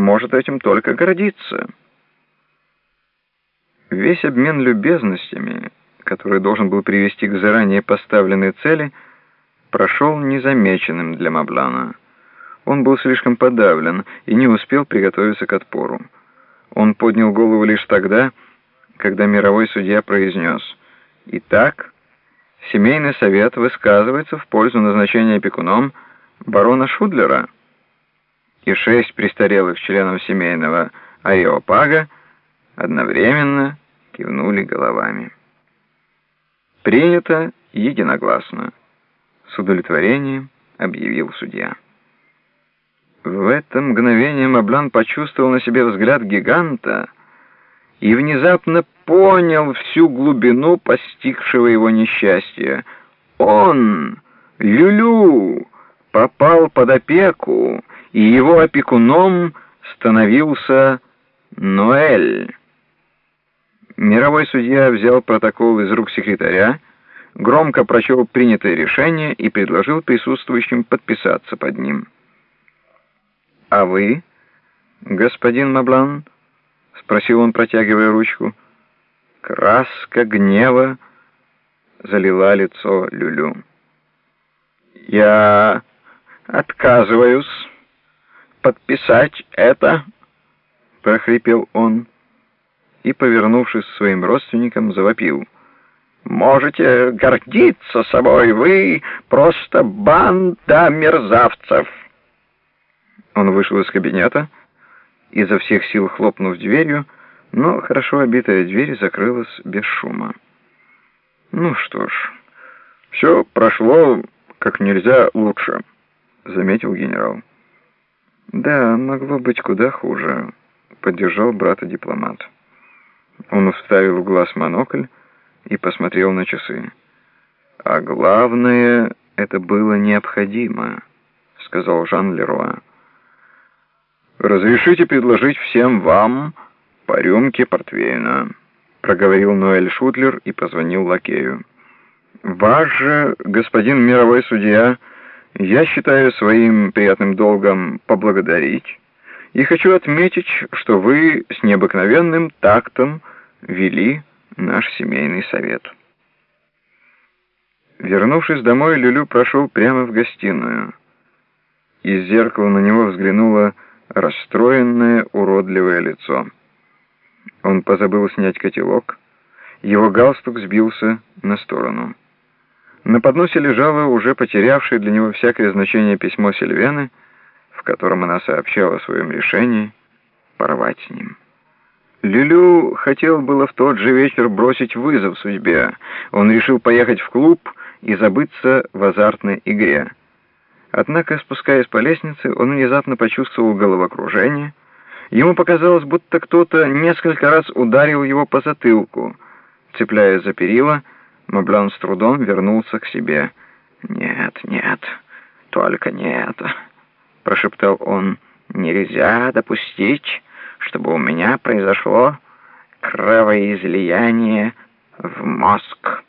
может этим только гордиться. Весь обмен любезностями, который должен был привести к заранее поставленной цели, прошел незамеченным для Маблана. Он был слишком подавлен и не успел приготовиться к отпору. Он поднял голову лишь тогда, когда мировой судья произнес «Итак, семейный совет высказывается в пользу назначения опекуном барона Шудлера» и шесть престарелых членов семейного ареопага одновременно кивнули головами. «Принято единогласно», — с удовлетворением объявил судья. В это мгновение Маблан почувствовал на себе взгляд гиганта и внезапно понял всю глубину постигшего его несчастья. Он, Люлю, попал под опеку, и его опекуном становился Ноэль. Мировой судья взял протокол из рук секретаря, громко прочел принятое решение и предложил присутствующим подписаться под ним. «А вы, господин Маблан?» — спросил он, протягивая ручку. Краска гнева залила лицо Люлю. «Я отказываюсь подписать это», — прохрипел он и, повернувшись к своим родственникам, завопил. «Можете гордиться собой, вы просто банда мерзавцев!» Он вышел из кабинета, изо всех сил хлопнув дверью, но хорошо обитая дверь закрылась без шума. «Ну что ж, все прошло как нельзя лучше», — заметил генерал. «Да, могло быть куда хуже», — поддержал брата дипломат. Он вставил в глаз монокль и посмотрел на часы. «А главное, это было необходимо», — сказал Жан Леруа. «Разрешите предложить всем вам по рюмке портвейна», — проговорил Ноэль Шутлер и позвонил лакею. «Вас же, господин мировой судья, я считаю своим приятным долгом поблагодарить, и хочу отметить, что вы с необыкновенным тактом вели наш семейный совет». Вернувшись домой, Люлю прошел прямо в гостиную. Из зеркала на него взглянула расстроенное, уродливое лицо. Он позабыл снять котелок. Его галстук сбился на сторону. На подносе лежало уже потерявшее для него всякое значение письмо Сильвены, в котором она сообщала о своем решении порвать с ним. Люлю хотел было в тот же вечер бросить вызов судьбе. Он решил поехать в клуб и забыться в азартной игре. Однако, спускаясь по лестнице, он внезапно почувствовал головокружение. Ему показалось, будто кто-то несколько раз ударил его по затылку. Цепляясь за перила, Маблан с трудом вернулся к себе. «Нет, нет, только не это», — прошептал он. «Нельзя допустить, чтобы у меня произошло кровоизлияние в мозг».